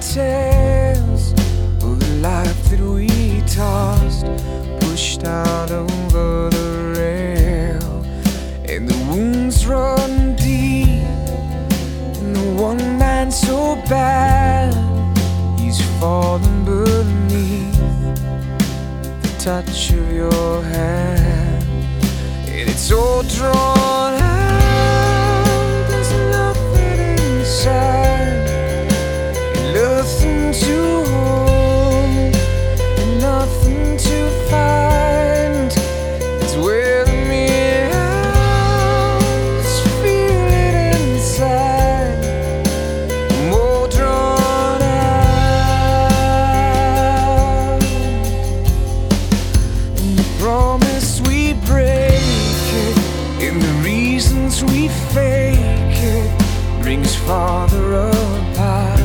Tales of the life that we tossed, pushed out over the rail, and the wounds run deep. And the one man so bad, he's fallen beneath the touch of your hand, and it's all drawn. reasons we fake it brings farther apart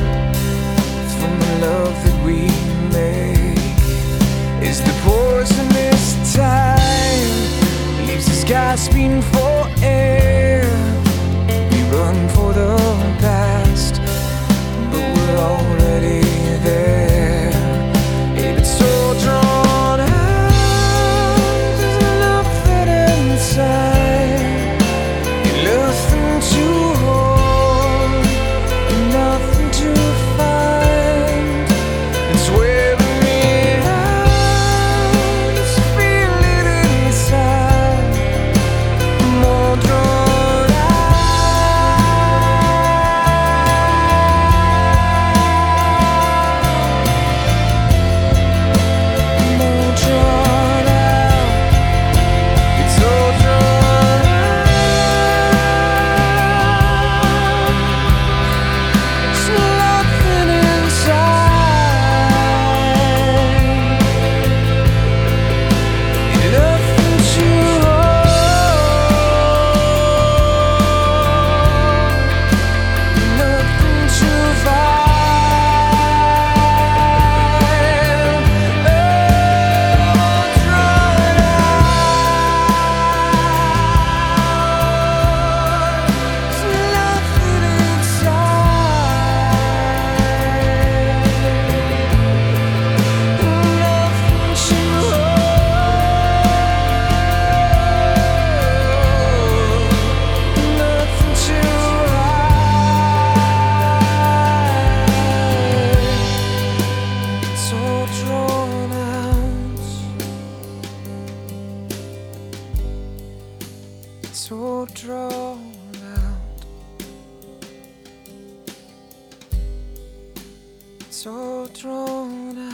from the love that we make. Is the poisonous time leaves us gasping for air? so drawn out, so drawn out.